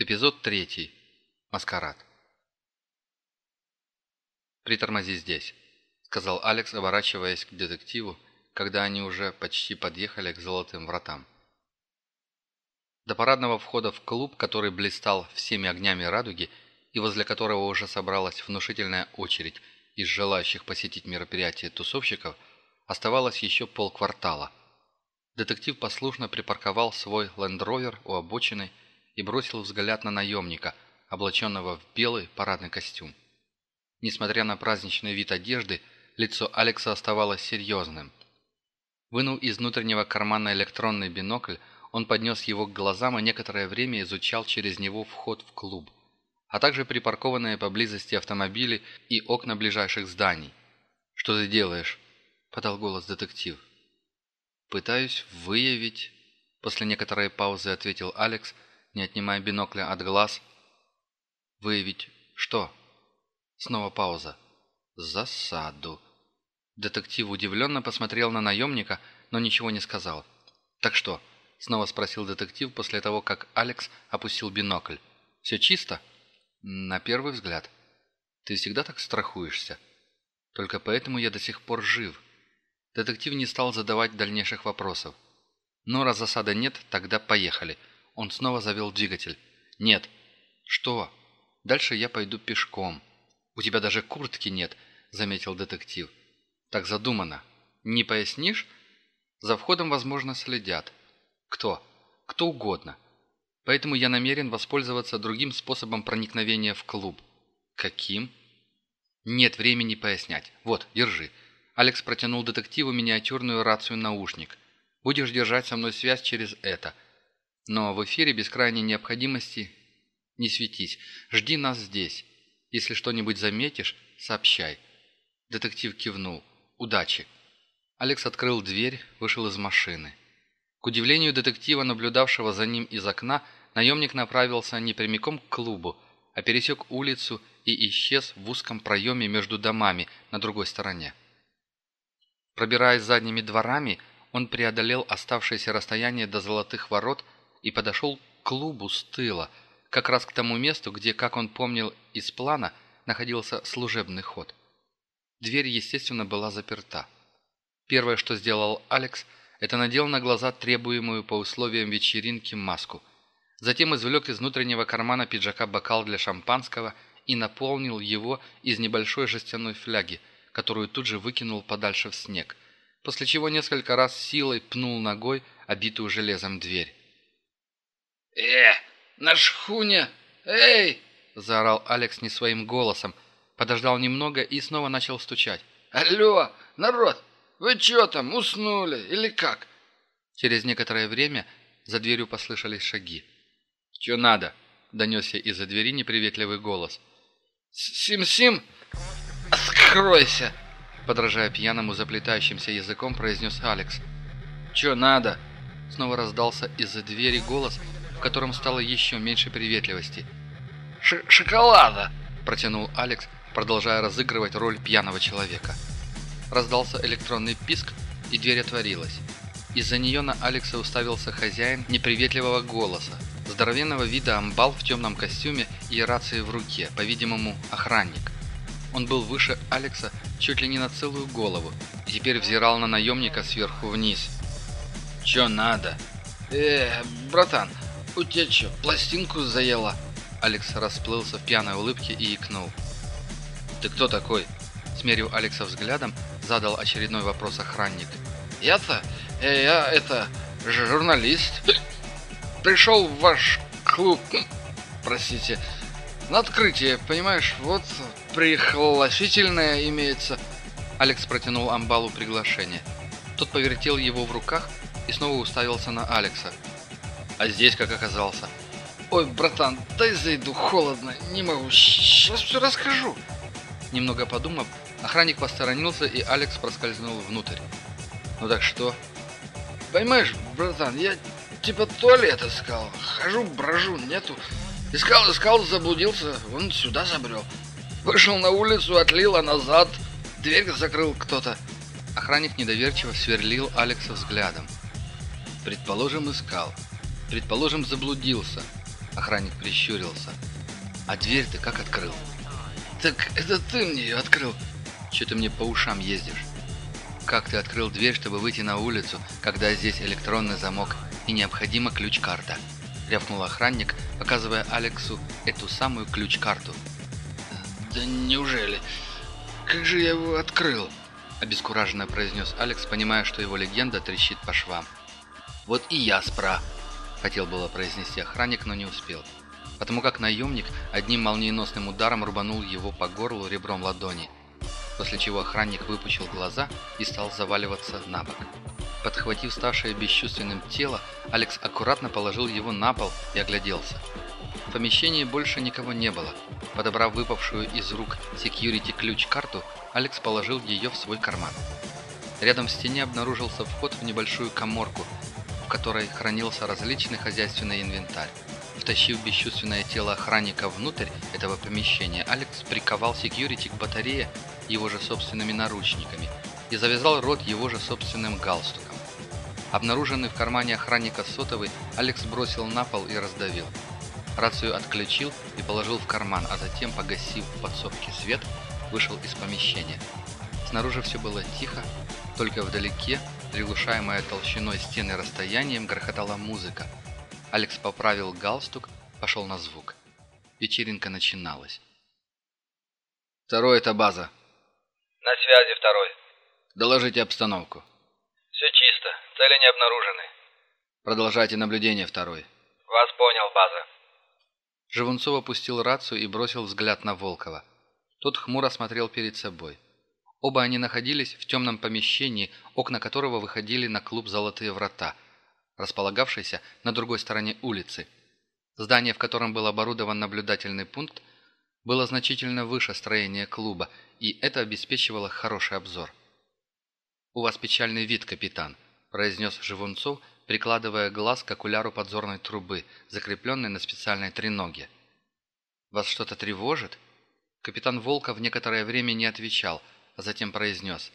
Эпизод третий. Маскарад. «Притормози здесь», — сказал Алекс, оборачиваясь к детективу, когда они уже почти подъехали к золотым вратам. До парадного входа в клуб, который блистал всеми огнями радуги и возле которого уже собралась внушительная очередь из желающих посетить мероприятие тусовщиков, оставалось еще полквартала. Детектив послушно припарковал свой лендровер у обочины и бросил взгляд на наемника, облаченного в белый парадный костюм. Несмотря на праздничный вид одежды, лицо Алекса оставалось серьезным. Вынув из внутреннего кармана электронный бинокль, он поднес его к глазам и некоторое время изучал через него вход в клуб, а также припаркованные поблизости автомобили и окна ближайших зданий. «Что ты делаешь?» – подал голос детектив. «Пытаюсь выявить...» После некоторой паузы ответил Алекс – не отнимая бинокля от глаз. «Выявить что?» Снова пауза. «Засаду». Детектив удивленно посмотрел на наемника, но ничего не сказал. «Так что?» — снова спросил детектив после того, как Алекс опустил бинокль. «Все чисто?» «На первый взгляд. Ты всегда так страхуешься. Только поэтому я до сих пор жив». Детектив не стал задавать дальнейших вопросов. «Ну, раз засады нет, тогда поехали. Он снова завел двигатель. «Нет». «Что?» «Дальше я пойду пешком». «У тебя даже куртки нет», — заметил детектив. «Так задумано. Не пояснишь?» «За входом, возможно, следят». «Кто?» «Кто угодно. Поэтому я намерен воспользоваться другим способом проникновения в клуб». «Каким?» «Нет времени пояснять. Вот, держи». Алекс протянул детективу миниатюрную рацию-наушник. «Будешь держать со мной связь через это». Но в эфире без крайней необходимости не светись. Жди нас здесь. Если что-нибудь заметишь, сообщай». Детектив кивнул. «Удачи». Алекс открыл дверь, вышел из машины. К удивлению детектива, наблюдавшего за ним из окна, наемник направился не прямиком к клубу, а пересек улицу и исчез в узком проеме между домами на другой стороне. Пробираясь задними дворами, он преодолел оставшееся расстояние до золотых ворот – и подошел к клубу с тыла, как раз к тому месту, где, как он помнил из плана, находился служебный ход. Дверь, естественно, была заперта. Первое, что сделал Алекс, это надел на глаза требуемую по условиям вечеринки маску. Затем извлек из внутреннего кармана пиджака бокал для шампанского и наполнил его из небольшой жестяной фляги, которую тут же выкинул подальше в снег, после чего несколько раз силой пнул ногой обитую железом дверь. «Э, наш хуня! Эй!» – заорал Алекс не своим голосом, подождал немного и снова начал стучать. «Алло, народ, вы чё там, уснули или как?» Через некоторое время за дверью послышались шаги. «Чё надо?» – донесся из-за двери неприветливый голос. «Сим-Сим, откройся!» Подражая пьяному заплетающимся языком, произнес Алекс. «Чё надо?» Снова раздался из-за двери голос, в котором стало еще меньше приветливости. Ш «Шоколада!» – протянул Алекс, продолжая разыгрывать роль пьяного человека. Раздался электронный писк, и дверь отворилась. Из-за нее на Алекса уставился хозяин неприветливого голоса, здоровенного вида амбал в темном костюме и рации в руке, по-видимому, охранник. Он был выше Алекса чуть ли не на целую голову и теперь взирал на наемника сверху вниз. «Чё надо?» «Э, братан, «У тебя что, пластинку заела?» Алекс расплылся в пьяной улыбке и икнул. «Ты кто такой?» Смерив Алекса взглядом, задал очередной вопрос охранник. «Я-то? Э, я это... журналист. Пришел в ваш клуб, простите, на открытие, понимаешь? Вот пригласительное имеется». Алекс протянул Амбалу приглашение. Тот повертел его в руках и снова уставился на Алекса. А здесь как оказался? Ой, братан, дай зайду, холодно, не могу, сейчас все расскажу. Немного подумав, охранник посторонился, и Алекс проскользнул внутрь. Ну так что? Понимаешь, братан, я типа туалет искал, хожу, брожу, нету. Искал, искал, заблудился, он сюда забрел. Вышел на улицу, отлил, а назад дверь закрыл кто-то. Охранник недоверчиво сверлил Алекса взглядом. Предположим, искал. Предположим, заблудился. Охранник прищурился. «А дверь ты как открыл?» «Так это ты мне ее открыл!» «Че ты мне по ушам ездишь?» «Как ты открыл дверь, чтобы выйти на улицу, когда здесь электронный замок и необходима ключ-карта?» Рявкнул охранник, показывая Алексу эту самую ключ-карту. «Да неужели? Как же я его открыл?» Обескураженно произнес Алекс, понимая, что его легенда трещит по швам. «Вот и я спра!» Хотел было произнести охранник, но не успел. Потому как наемник одним молниеносным ударом рубанул его по горлу ребром ладони, после чего охранник выпучил глаза и стал заваливаться на бок. Подхватив ставшее бесчувственным тело, Алекс аккуратно положил его на пол и огляделся. В помещении больше никого не было. Подобрав выпавшую из рук секьюрити ключ-карту, Алекс положил ее в свой карман. Рядом в стене обнаружился вход в небольшую коморку, в которой хранился различный хозяйственный инвентарь. Втащив бесчувственное тело охранника внутрь этого помещения, Алекс приковал секьюрити к батарее его же собственными наручниками и завязал рот его же собственным галстуком. Обнаруженный в кармане охранника сотовый, Алекс бросил на пол и раздавил. Рацию отключил и положил в карман, а затем, погасив в подсобке свет, вышел из помещения. Снаружи все было тихо, только вдалеке Приглушаемая толщиной стены расстоянием грохотала музыка. Алекс поправил галстук, пошел на звук. Вечеринка начиналась. «Второй — это база». «На связи, второй». «Доложите обстановку». «Все чисто. Цели не обнаружены». «Продолжайте наблюдение, второй». «Вас понял, база». Живунцов опустил рацию и бросил взгляд на Волкова. Тот хмуро смотрел перед собой. Оба они находились в темном помещении, окна которого выходили на клуб «Золотые врата», располагавшийся на другой стороне улицы. Здание, в котором был оборудован наблюдательный пункт, было значительно выше строения клуба, и это обеспечивало хороший обзор. «У вас печальный вид, капитан», – произнес Живунцов, прикладывая глаз к окуляру подзорной трубы, закрепленной на специальной треноге. «Вас что-то тревожит?» Капитан Волков некоторое время не отвечал – а затем произнес.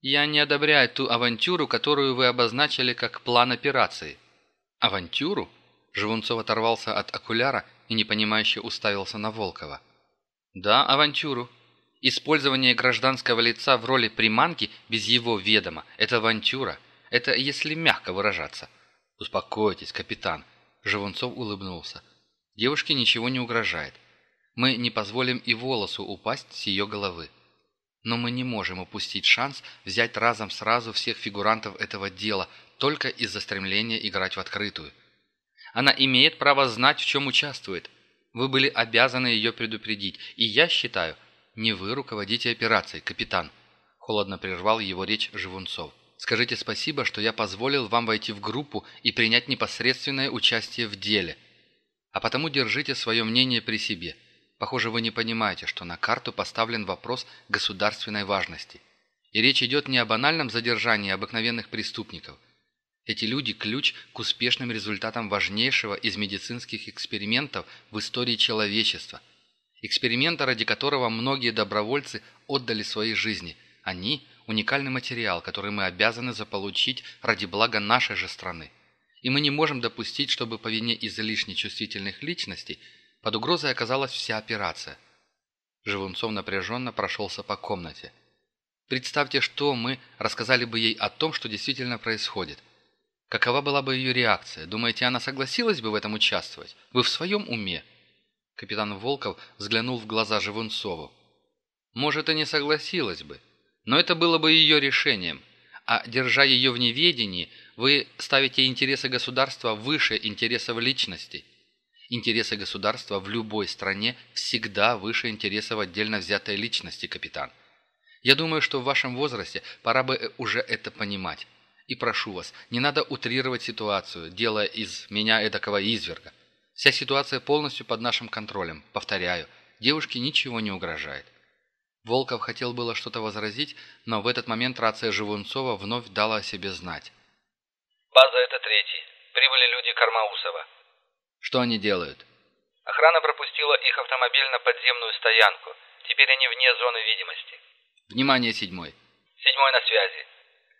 «Я не одобряю ту авантюру, которую вы обозначили как план операции». «Авантюру?» Живунцов оторвался от окуляра и непонимающе уставился на Волкова. «Да, авантюру. Использование гражданского лица в роли приманки без его ведома – это авантюра. Это если мягко выражаться». «Успокойтесь, капитан», – Живунцов улыбнулся. «Девушке ничего не угрожает. Мы не позволим и волосу упасть с ее головы. Но мы не можем упустить шанс взять разом сразу всех фигурантов этого дела только из-за стремления играть в открытую. Она имеет право знать, в чем участвует. Вы были обязаны ее предупредить, и я считаю, не вы руководите операцией, капитан. Холодно прервал его речь Живунцов. Скажите спасибо, что я позволил вам войти в группу и принять непосредственное участие в деле. А потому держите свое мнение при себе – Похоже, вы не понимаете, что на карту поставлен вопрос государственной важности. И речь идет не о банальном задержании обыкновенных преступников. Эти люди – ключ к успешным результатам важнейшего из медицинских экспериментов в истории человечества. Эксперимента, ради которого многие добровольцы отдали свои жизни. Они – уникальный материал, который мы обязаны заполучить ради блага нашей же страны. И мы не можем допустить, чтобы по вине излишне чувствительных личностей – под угрозой оказалась вся операция. Живунцов напряженно прошелся по комнате. Представьте, что мы рассказали бы ей о том, что действительно происходит. Какова была бы ее реакция? Думаете, она согласилась бы в этом участвовать? Вы в своем уме?» Капитан Волков взглянул в глаза Живунцову. «Может, и не согласилась бы, но это было бы ее решением. А держа ее в неведении, вы ставите интересы государства выше интересов личности. Интересы государства в любой стране всегда выше интересов отдельно взятой личности, капитан. Я думаю, что в вашем возрасте пора бы э, уже это понимать. И прошу вас, не надо утрировать ситуацию, делая из меня эдакого изверга. Вся ситуация полностью под нашим контролем. Повторяю, девушке ничего не угрожает. Волков хотел было что-то возразить, но в этот момент рация Живунцова вновь дала о себе знать. «База – это третий. Прибыли люди Кармаусова. Что они делают? Охрана пропустила их автомобиль на подземную стоянку. Теперь они вне зоны видимости. Внимание, седьмой. Седьмой на связи.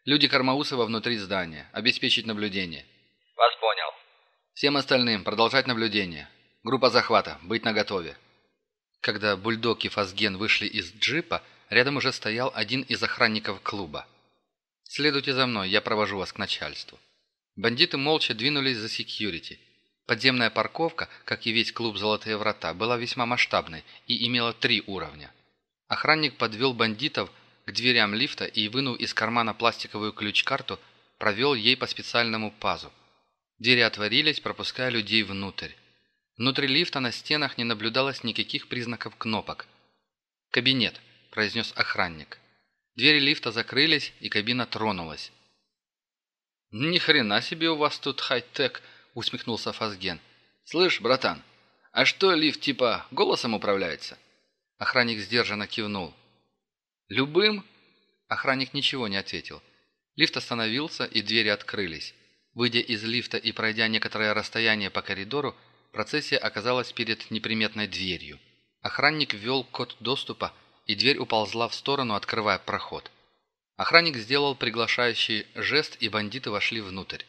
Люди Кармаусова внутри здания. Обеспечить наблюдение. Вас понял. Всем остальным продолжать наблюдение. Группа захвата. Быть наготове». Когда Бульдог и Фазген вышли из джипа, рядом уже стоял один из охранников клуба. «Следуйте за мной, я провожу вас к начальству». Бандиты молча двинулись за секьюрити. Подземная парковка, как и весь клуб «Золотые врата», была весьма масштабной и имела три уровня. Охранник подвел бандитов к дверям лифта и, вынув из кармана пластиковую ключ-карту, провел ей по специальному пазу. Двери отворились, пропуская людей внутрь. Внутри лифта на стенах не наблюдалось никаких признаков кнопок. «Кабинет», – произнес охранник. Двери лифта закрылись, и кабина тронулась. «Ни хрена себе у вас тут хай-тек», – усмехнулся Фазген. «Слышь, братан, а что лифт типа голосом управляется?» Охранник сдержанно кивнул. «Любым?» Охранник ничего не ответил. Лифт остановился, и двери открылись. Выйдя из лифта и пройдя некоторое расстояние по коридору, процессия оказалась перед неприметной дверью. Охранник ввел код доступа, и дверь уползла в сторону, открывая проход. Охранник сделал приглашающий жест, и бандиты вошли внутрь.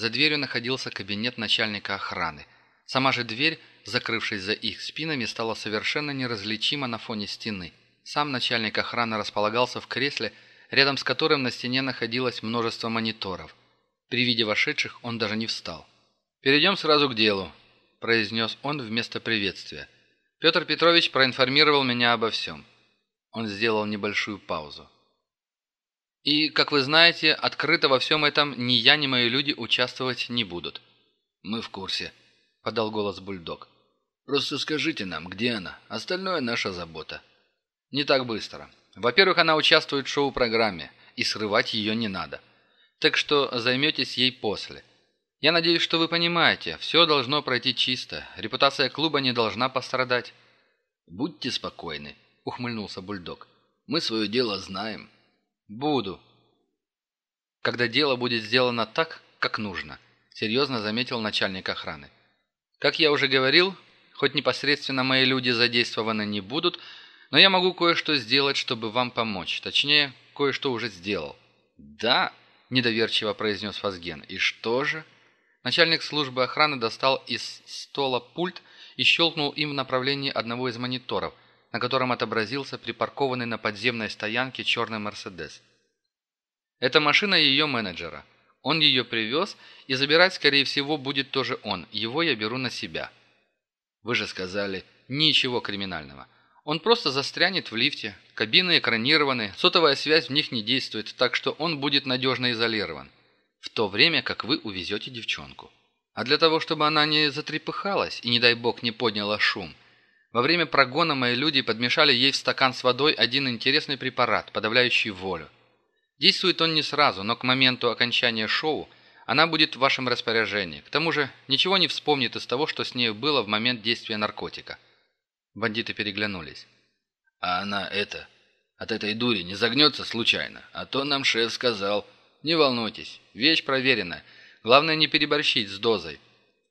За дверью находился кабинет начальника охраны. Сама же дверь, закрывшись за их спинами, стала совершенно неразличима на фоне стены. Сам начальник охраны располагался в кресле, рядом с которым на стене находилось множество мониторов. При виде вошедших он даже не встал. «Перейдем сразу к делу», – произнес он вместо приветствия. «Петр Петрович проинформировал меня обо всем». Он сделал небольшую паузу. «И, как вы знаете, открыто во всем этом ни я, ни мои люди участвовать не будут». «Мы в курсе», – подал голос бульдог. «Просто скажите нам, где она. Остальное наша забота». Не так быстро. Во-первых, она участвует в шоу-программе, и срывать ее не надо. Так что займетесь ей после. Я надеюсь, что вы понимаете, все должно пройти чисто, репутация клуба не должна пострадать». «Будьте спокойны», — ухмыльнулся бульдог. «Мы свое дело знаем». «Буду». «Когда дело будет сделано так, как нужно», — серьезно заметил начальник охраны. «Как я уже говорил, хоть непосредственно мои люди задействованы не будут, — но я могу кое-что сделать, чтобы вам помочь. Точнее, кое-что уже сделал». «Да?» – недоверчиво произнес Фазген. «И что же?» Начальник службы охраны достал из стола пульт и щелкнул им в направлении одного из мониторов, на котором отобразился припаркованный на подземной стоянке черный «Мерседес». Это машина ее менеджера. Он ее привез, и забирать, скорее всего, будет тоже он. Его я беру на себя. Вы же сказали, ничего криминального. Он просто застрянет в лифте. Кабины экранированы, сотовая связь в них не действует, так что он будет надежно изолирован. В то время, как вы увезете девчонку. А для того, чтобы она не затрепыхалась и, не дай бог, не подняла шум, во время прогона мои люди подмешали ей в стакан с водой один интересный препарат, подавляющий волю. Действует он не сразу, но к моменту окончания шоу она будет в вашем распоряжении. К тому же ничего не вспомнит из того, что с ней было в момент действия наркотика. Бандиты переглянулись. «А она это... От этой дури не загнется случайно? А то нам шеф сказал...» «Не волнуйтесь, вещь проверенная. Главное не переборщить с дозой».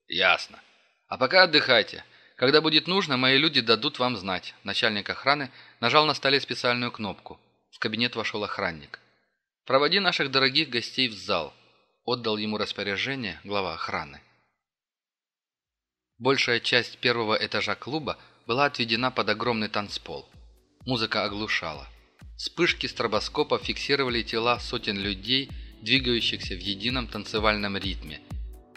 «Ясно. А пока отдыхайте. Когда будет нужно, мои люди дадут вам знать». Начальник охраны нажал на столе специальную кнопку. В кабинет вошел охранник. «Проводи наших дорогих гостей в зал», — отдал ему распоряжение глава охраны. Большая часть первого этажа клуба была отведена под огромный танцпол. Музыка оглушала. Вспышки стробоскопа фиксировали тела сотен людей, двигающихся в едином танцевальном ритме.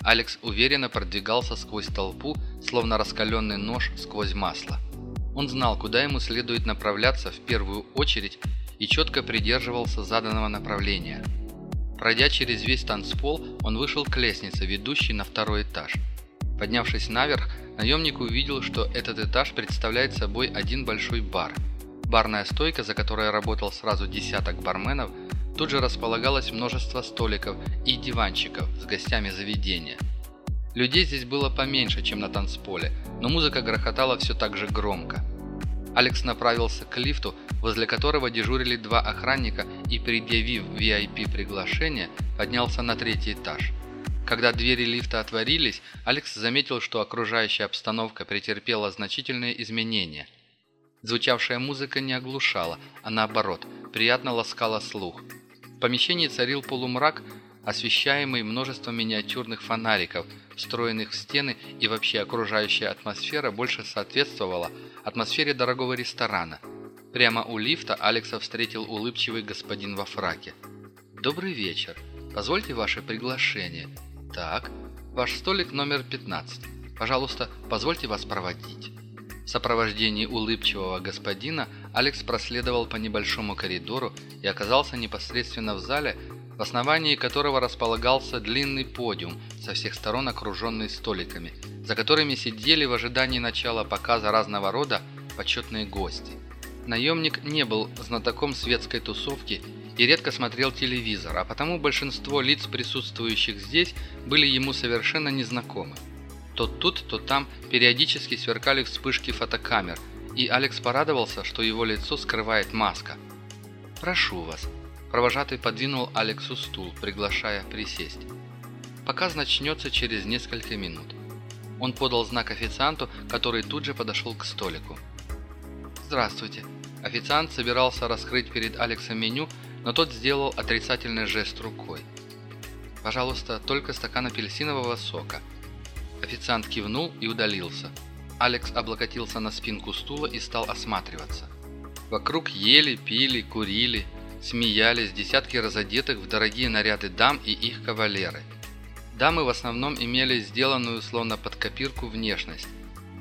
Алекс уверенно продвигался сквозь толпу, словно раскаленный нож сквозь масло. Он знал, куда ему следует направляться в первую очередь и четко придерживался заданного направления. Пройдя через весь танцпол, он вышел к лестнице, ведущей на второй этаж. Поднявшись наверх, наемник увидел, что этот этаж представляет собой один большой бар. Барная стойка, за которой работал сразу десяток барменов, тут же располагалось множество столиков и диванчиков с гостями заведения. Людей здесь было поменьше, чем на танцполе, но музыка грохотала все так же громко. Алекс направился к лифту, возле которого дежурили два охранника и, предъявив VIP-приглашение, поднялся на третий этаж. Когда двери лифта отворились, Алекс заметил, что окружающая обстановка претерпела значительные изменения. Звучавшая музыка не оглушала, а наоборот, приятно ласкала слух. Помещении царил полумрак, освещаемый множеством миниатюрных фонариков, встроенных в стены и вообще окружающая атмосфера больше соответствовала атмосфере дорогого ресторана. Прямо у лифта Алекса встретил улыбчивый господин во фраке. «Добрый вечер. Позвольте ваше приглашение. Так, ваш столик номер 15. Пожалуйста, позвольте вас проводить». В сопровождении улыбчивого господина Алекс проследовал по небольшому коридору и оказался непосредственно в зале, в основании которого располагался длинный подиум, со всех сторон окруженный столиками, за которыми сидели в ожидании начала показа разного рода почетные гости. Наемник не был знатоком светской тусовки и редко смотрел телевизор, а потому большинство лиц, присутствующих здесь, были ему совершенно незнакомы. То тут, то там периодически сверкали вспышки фотокамер, и Алекс порадовался, что его лицо скрывает маска. «Прошу вас». Провожатый подвинул Алексу стул, приглашая присесть. Показ начнется через несколько минут. Он подал знак официанту, который тут же подошел к столику. «Здравствуйте». Официант собирался раскрыть перед Алексом меню, но тот сделал отрицательный жест рукой. «Пожалуйста, только стакан апельсинового сока», Официант кивнул и удалился. Алекс облокотился на спинку стула и стал осматриваться. Вокруг ели, пили, курили, смеялись десятки разодетых в дорогие наряды дам и их кавалеры. Дамы в основном имели сделанную словно под копирку внешность,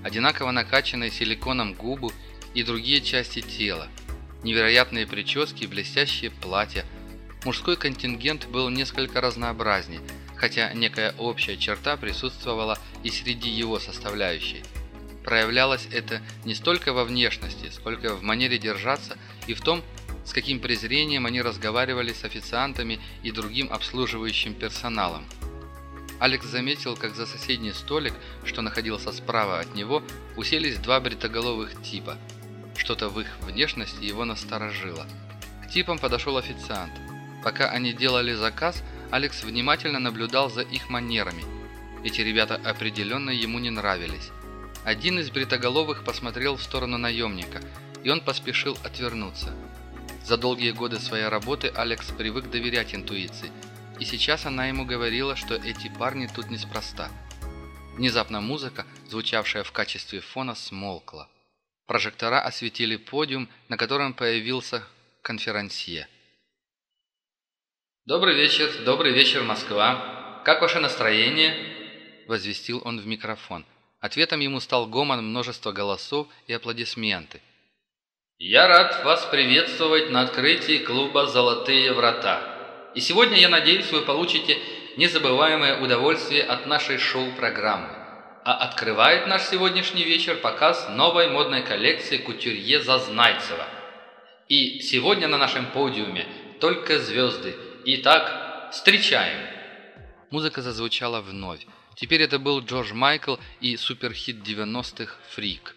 одинаково накачанные силиконом губы и другие части тела, невероятные прически, блестящие платья. Мужской контингент был несколько разнообразнее – хотя некая общая черта присутствовала и среди его составляющей. Проявлялось это не столько во внешности, сколько в манере держаться и в том, с каким презрением они разговаривали с официантами и другим обслуживающим персоналом. Алекс заметил, как за соседний столик, что находился справа от него, уселись два бритоголовых типа. Что-то в их внешности его насторожило. К типам подошел официант. Пока они делали заказ, Алекс внимательно наблюдал за их манерами. Эти ребята определенно ему не нравились. Один из бритоголовых посмотрел в сторону наемника, и он поспешил отвернуться. За долгие годы своей работы Алекс привык доверять интуиции, и сейчас она ему говорила, что эти парни тут неспроста. Внезапно музыка, звучавшая в качестве фона, смолкла. Прожектора осветили подиум, на котором появился конферансье. «Добрый вечер, добрый вечер, Москва. Как ваше настроение?» – возвестил он в микрофон. Ответом ему стал гомон множества голосов и аплодисменты. «Я рад вас приветствовать на открытии клуба «Золотые врата». И сегодня, я надеюсь, вы получите незабываемое удовольствие от нашей шоу-программы. А открывает наш сегодняшний вечер показ новой модной коллекции кутюрье Зазнайцева. И сегодня на нашем подиуме только звезды – Итак, встречаем!» Музыка зазвучала вновь. Теперь это был Джордж Майкл и суперхит 90-х «Фрик».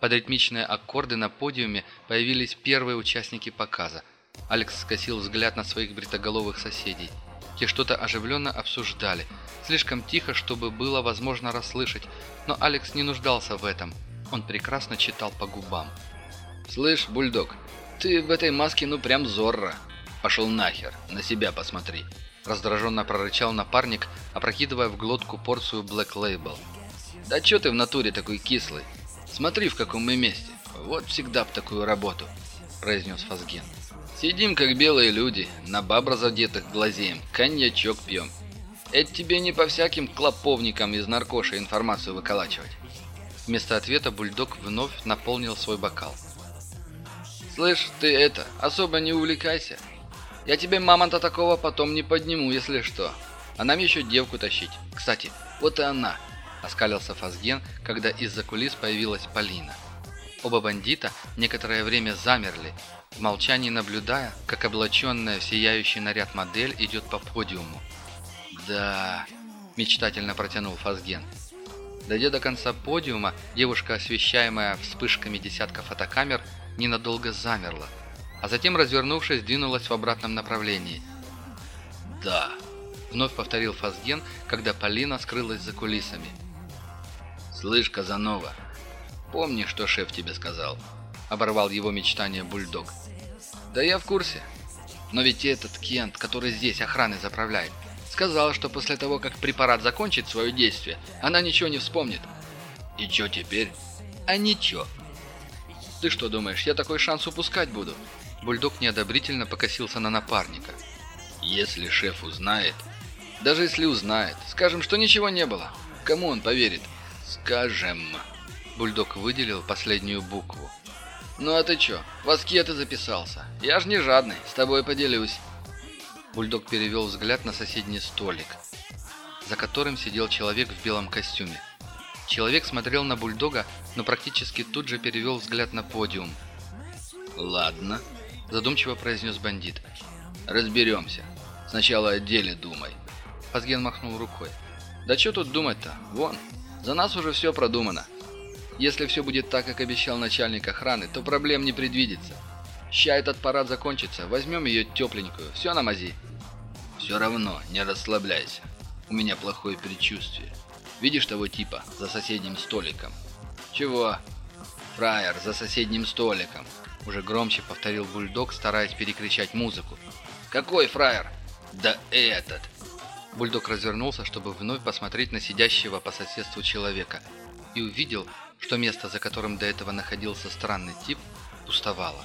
Под ритмичные аккорды на подиуме появились первые участники показа. Алекс скосил взгляд на своих бритоголовых соседей. Те что-то оживленно обсуждали. Слишком тихо, чтобы было возможно расслышать, но Алекс не нуждался в этом. Он прекрасно читал по губам. «Слышь, бульдог, ты в этой маске ну прям зорро!» «Пошел нахер, на себя посмотри!» Раздраженно прорычал напарник, опрокидывая в глотку порцию Black Label. «Да чё ты в натуре такой кислый? Смотри, в каком мы месте. Вот всегда б такую работу!» произнес Фазген. «Сидим, как белые люди, на баб разодетых глазеем, коньячок пьем. Это тебе не по всяким клоповникам из наркоши информацию выколачивать». Вместо ответа бульдог вновь наполнил свой бокал. «Слышь, ты это, особо не увлекайся. Я тебе мамонта такого потом не подниму, если что. А нам еще девку тащить. Кстати, вот и она. Оскалился Фазген, когда из-за кулис появилась Полина. Оба бандита некоторое время замерли, в молчании наблюдая, как облаченная в сияющий наряд модель идет по подиуму. «Да...» – мечтательно протянул Фазген. Дойдя до конца подиума, девушка, освещаемая вспышками десятка фотокамер, ненадолго замерла – а затем, развернувшись, двинулась в обратном направлении. «Да», — вновь повторил Фазген, когда Полина скрылась за кулисами. «Слышь, Казанова, помни, что шеф тебе сказал», — оборвал его мечтание бульдог. «Да я в курсе. Но ведь этот Кент, который здесь охраной заправляет, Сказал, что после того, как препарат закончит свое действие, она ничего не вспомнит. И что теперь? А ничего. Ты что думаешь, я такой шанс упускать буду? Бульдог неодобрительно покосился на напарника. Если шеф узнает... Даже если узнает, скажем, что ничего не было. Кому он поверит? Скажем... Бульдог выделил последнюю букву. «Ну а ты чё, в аскеты записался? Я ж не жадный, с тобой поделюсь». Бульдог перевел взгляд на соседний столик, за которым сидел человек в белом костюме. Человек смотрел на бульдога, но практически тут же перевел взгляд на подиум. «Ладно», – задумчиво произнес бандит. «Разберемся. Сначала о деле думай». Фазген махнул рукой. «Да что тут думать-то? Вон, за нас уже все продумано. Если все будет так, как обещал начальник охраны, то проблем не предвидится. Ща этот парад закончится, возьмем ее тепленькую, все на мази. Все равно, не расслабляйся. У меня плохое предчувствие. Видишь того типа за соседним столиком? Чего? Фраер за соседним столиком. Уже громче повторил бульдог, стараясь перекричать музыку. Какой фраер? Да этот. Бульдог развернулся, чтобы вновь посмотреть на сидящего по соседству человека, и увидел, что место, за которым до этого находился странный тип, пустовало.